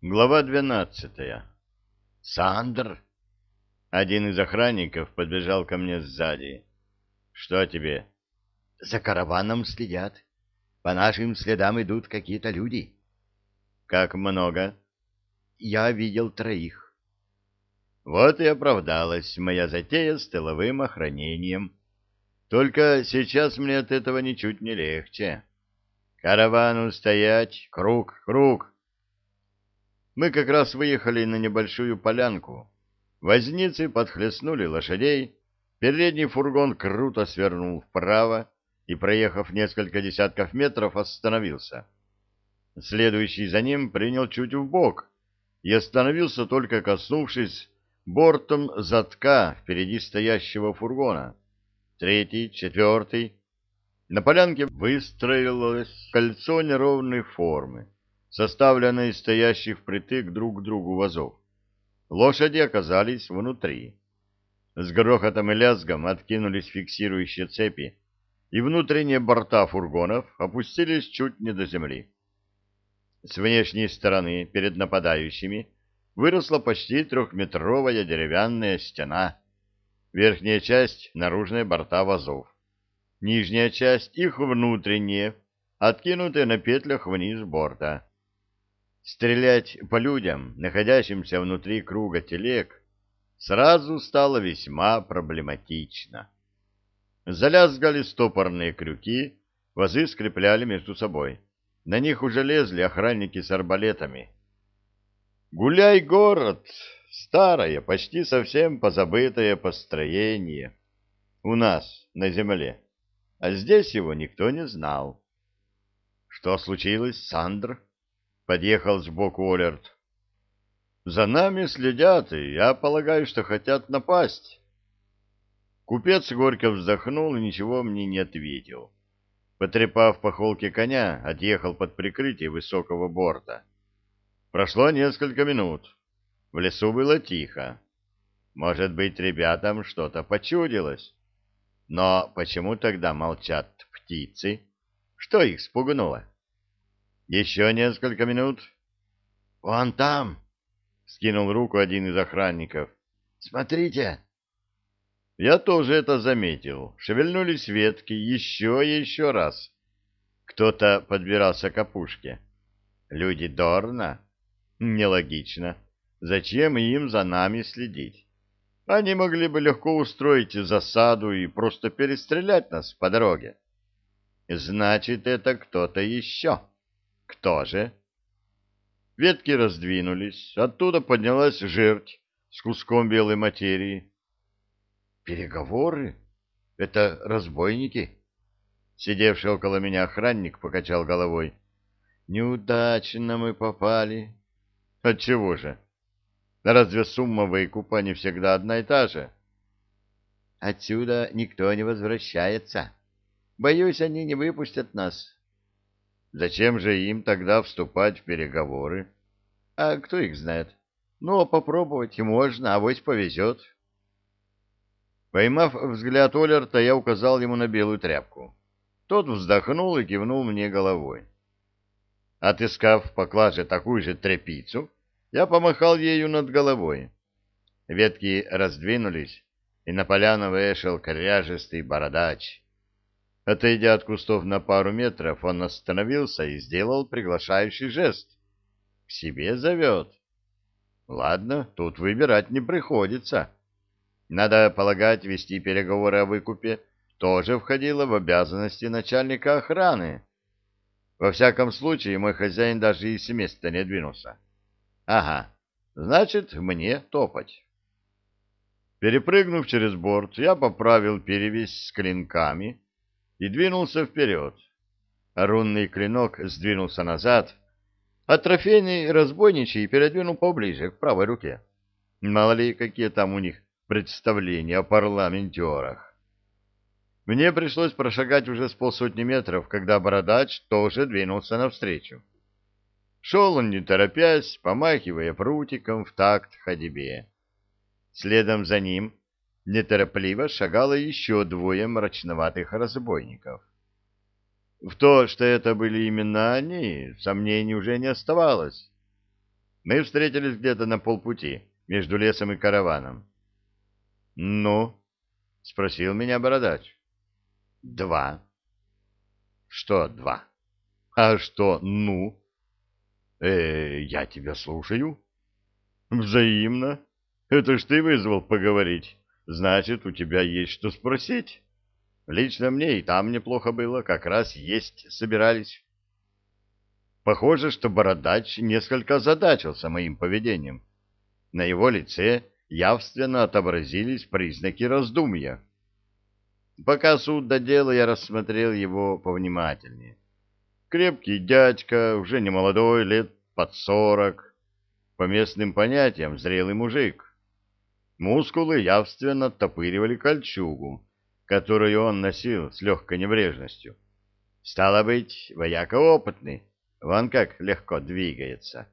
Глава двенадцатая. «Сандр!» Один из охранников подбежал ко мне сзади. «Что тебе?» «За караваном следят. По нашим следам идут какие-то люди». «Как много?» «Я видел троих». Вот и оправдалась моя затея с тыловым охранением. Только сейчас мне от этого ничуть не легче. Каравану стоять, круг, круг. Мы как раз выехали на небольшую полянку. Возницы подхлестнули лошадей, передний фургон круто свернул вправо и, проехав несколько десятков метров, остановился. Следующий за ним принял чуть вбок и остановился, только коснувшись бортом затка впереди стоящего фургона. Третий, четвертый. На полянке выстроилось кольцо неровной формы составленной из стоящих впритык друг к другу вазов. Лошади оказались внутри. С грохотом и лязгом откинулись фиксирующие цепи, и внутренние борта фургонов опустились чуть не до земли. С внешней стороны перед нападающими выросла почти трехметровая деревянная стена. Верхняя часть — наружные борта вазов. Нижняя часть — их внутренние, откинутые на петлях вниз борта. Стрелять по людям, находящимся внутри круга телег, сразу стало весьма проблематично. Залязгали стопорные крюки, вазы скрепляли между собой. На них уже лезли охранники с арбалетами. «Гуляй, город!» Старое, почти совсем позабытое построение. У нас, на земле. А здесь его никто не знал. Что случилось, Сандр? Подъехал сбоку Олерт. За нами следят, и я полагаю, что хотят напасть. Купец горько вздохнул и ничего мне не ответил. Потрепав по холке коня, отъехал под прикрытие высокого борта. Прошло несколько минут. В лесу было тихо. Может быть, ребятам что-то почудилось. Но почему тогда молчат птицы? Что их спугнуло? Еще несколько минут. — Вон там! — скинул руку один из охранников. — Смотрите! Я тоже это заметил. Шевельнулись ветки еще и еще раз. Кто-то подбирался к опушке. Люди Дорна? Нелогично. Зачем им за нами следить? Они могли бы легко устроить засаду и просто перестрелять нас по дороге. Значит, это кто-то еще. Кто же? Ветки раздвинулись, оттуда поднялась жерть с куском белой материи. Переговоры? Это разбойники? Сидевший около меня охранник покачал головой. Неудачно мы попали. Отчего же? Разве сумма выкупа не всегда одна и та же? Отсюда никто не возвращается. Боюсь, они не выпустят нас. Зачем же им тогда вступать в переговоры? А кто их знает? Ну, попробовать можно, а вось повезет. Поймав взгляд Олерта, я указал ему на белую тряпку. Тот вздохнул и кивнул мне головой. Отыскав в поклаже такую же тряпицу, я помахал ею над головой. Ветки раздвинулись, и на поляну вышел кряжестый бородач. Отойдя от кустов на пару метров, он остановился и сделал приглашающий жест. К себе зовет. Ладно, тут выбирать не приходится. Надо полагать, вести переговоры о выкупе тоже входило в обязанности начальника охраны. Во всяком случае, мой хозяин даже и с места не двинулся. Ага, значит, мне топать. Перепрыгнув через борт, я поправил перевесь с клинками, и двинулся вперед. Рунный клинок сдвинулся назад, а трофейный разбойничий передвинул поближе, к правой руке. Мало ли, какие там у них представления о парламентерах. Мне пришлось прошагать уже с полсотни метров, когда бородач тоже двинулся навстречу. Шел он, не торопясь, помахивая прутиком в такт ходьбе. Следом за ним неторопливо шагало еще двое мрачноватых разбойников. В то, что это были именно они, сомнений уже не оставалось. Мы встретились где-то на полпути, между лесом и караваном. — Ну? — спросил меня бородач. — Два. — Что два? — А что «ну»? Э, — Я тебя слушаю. — Взаимно. Это ж ты вызвал поговорить. Значит, у тебя есть что спросить. Лично мне и там неплохо было, как раз есть собирались. Похоже, что бородач несколько озадачился моим поведением. На его лице явственно отобразились признаки раздумья. Пока суд до дела, я рассмотрел его повнимательнее. Крепкий дядька, уже не молодой, лет под сорок, по местным понятиям зрелый мужик. Мускулы явственно топыривали кольчугу, которую он носил с легкой небрежностью. Стало быть, вояка опытный, вон как легко двигается.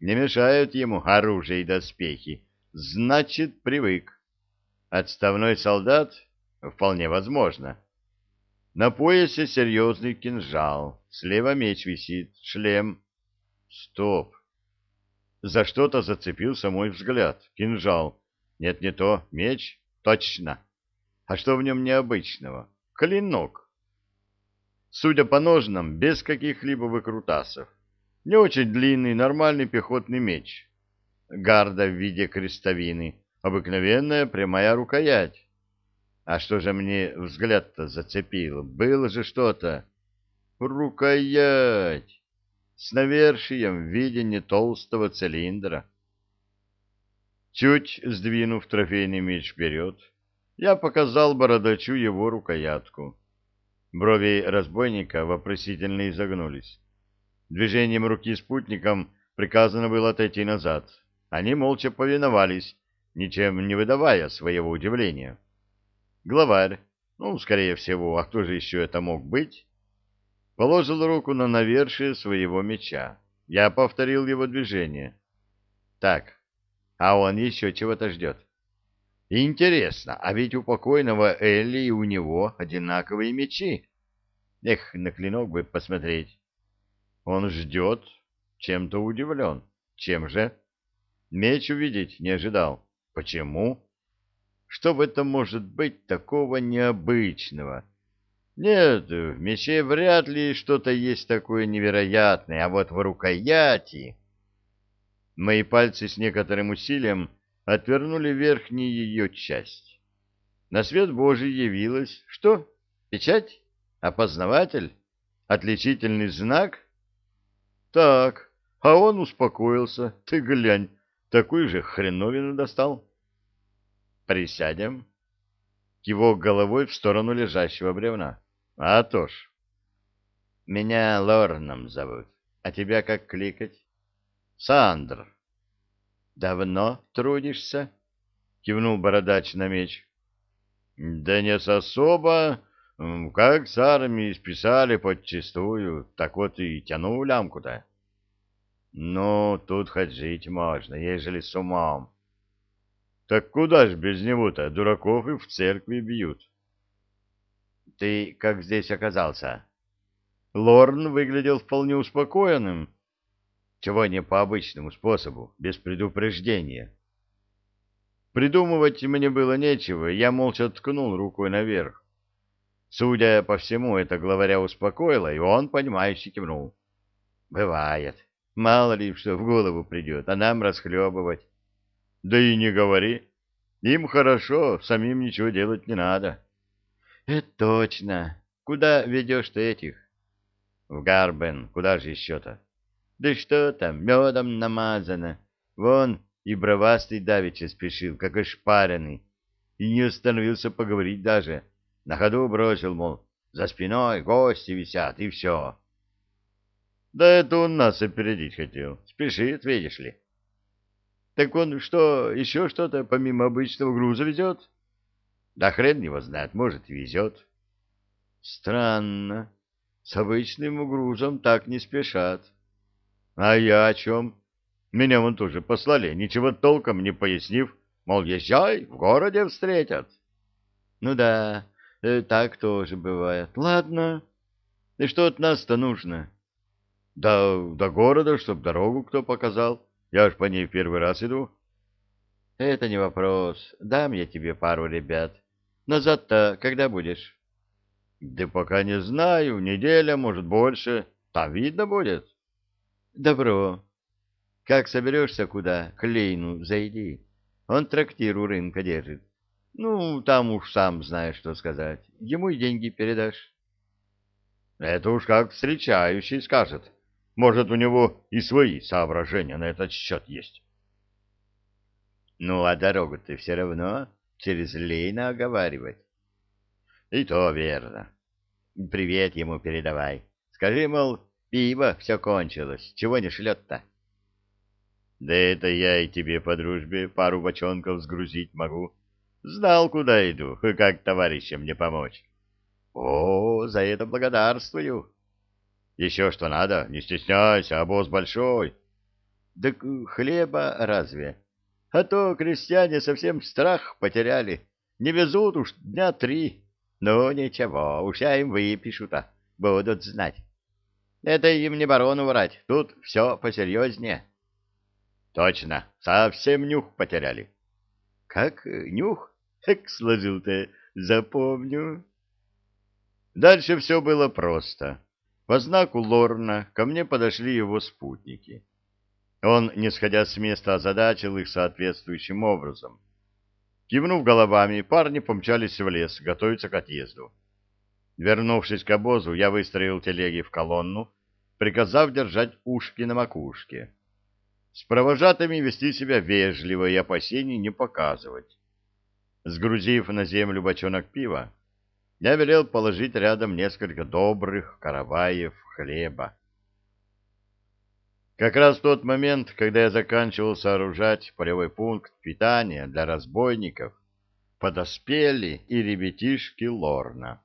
Не мешают ему оружие и доспехи, значит, привык. Отставной солдат? Вполне возможно. На поясе серьезный кинжал, слева меч висит, шлем. Стоп! За что-то зацепился мой взгляд. Кинжал. Нет, не то. Меч? Точно. А что в нем необычного? Клинок. Судя по ножнам, без каких-либо выкрутасов. Не очень длинный, нормальный пехотный меч. Гарда в виде крестовины. Обыкновенная прямая рукоять. А что же мне взгляд-то зацепило? Было же что-то. Рукоять! С навершием в виде не толстого цилиндра. Чуть сдвинув трофейный меч вперед, я показал бородачу его рукоятку. Брови разбойника вопросительно изогнулись. Движением руки спутникам приказано было отойти назад. Они молча повиновались, ничем не выдавая своего удивления. Главарь, ну, скорее всего, а кто же еще это мог быть, положил руку на навершие своего меча. Я повторил его движение. Так, а он еще чего-то ждет. Интересно, а ведь у покойного Элли и у него одинаковые мечи. Эх, на клинок бы посмотреть. Он ждет, чем-то удивлен. Чем же? Меч увидеть не ожидал. Почему? Что в этом может быть такого необычного? Нет, в мече вряд ли что-то есть такое невероятное, а вот в рукояти... Мои пальцы с некоторым усилием отвернули верхнюю ее часть. На свет Божий явилась... Что? Печать? Опознаватель? Отличительный знак? Так, а он успокоился. Ты глянь, такую же хреновину достал. Присядем. Кивок головой в сторону лежащего бревна. А то ж. Меня Лорном зовут. А тебя как кликать? Сандр. Давно трудишься? Кивнул бородач на меч. Да не особо. Как с армии списали подчистую, так вот и тяну лямку-то. Ну, тут хоть жить можно, ежели с умом. Так куда ж без него-то? Дураков и в церкви бьют. Ты как здесь оказался? Лорн выглядел вполне успокоенным, чего не по обычному способу, без предупреждения. Придумывать мне было нечего, я молча ткнул рукой наверх. Судя по всему, это главаря успокоило, и он, понимающе кивнул. Бывает. Мало ли, что в голову придет, а нам расхлебывать. Да и не говори. Им хорошо, самим ничего делать не надо. Это точно. Куда ведешь ты этих? В Гарбен. Куда же еще-то? Да что там, медом намазано. Вон и бровастый давеча спешил, как ошпаренный, и не остановился поговорить даже. На ходу бросил, мол, за спиной гости висят, и все. Да это он нас опередить хотел. Спешит, видишь ли. Так он что, еще что-то помимо обычного груза везет? Да хрен его знает, может, везет. Странно. С обычным грузом так не спешат. А я о чем? Меня вон тоже послали, ничего толком не пояснив, мол, езжай, в городе встретят. Ну да, э, так тоже бывает. Ладно. И что от нас-то нужно? Да до города, чтоб дорогу кто показал. Я ж по ней в первый раз иду. — Это не вопрос. Дам я тебе пару ребят. Назад-то когда будешь? — Да пока не знаю. Неделя, может, больше. Там видно будет. — Добро. Как соберешься куда, к Лейну зайди. Он трактир у рынка держит. Ну, там уж сам знаешь, что сказать. Ему и деньги передашь. Это уж как встречающий скажет. Может, у него и свои соображения на этот счет есть. Ну, а дорогу ты все равно через Лейна оговаривать. И то верно. Привет ему передавай. Скажи, мол, пиво все кончилось. Чего не шлет-то? Да это я и тебе по дружбе пару бочонков сгрузить могу. Знал, куда иду, и как товарищам мне помочь. О, за это благодарствую. Еще что надо, не стесняйся, обоз большой. Да хлеба разве? А то крестьяне совсем страх потеряли. Не везут уж дня три. Ну, ничего, уж я им выпишу-то, будут знать. Это им не барону врать, тут все посерьезнее. Точно, совсем нюх потеряли. Как нюх? Как сложил-то, запомню. Дальше все было просто. По знаку Лорна ко мне подошли его спутники. Он, не сходя с места, озадачил их соответствующим образом. Кивнув головами, парни помчались в лес, готовиться к отъезду. Вернувшись к обозу, я выстроил телеги в колонну, приказав держать ушки на макушке. С провожатыми вести себя вежливо и опасений не показывать. Сгрузив на землю бочонок пива, я велел положить рядом несколько добрых караваев хлеба. Как раз в тот момент, когда я заканчивал сооружать полевой пункт питания для разбойников, подоспели и ребятишки Лорна.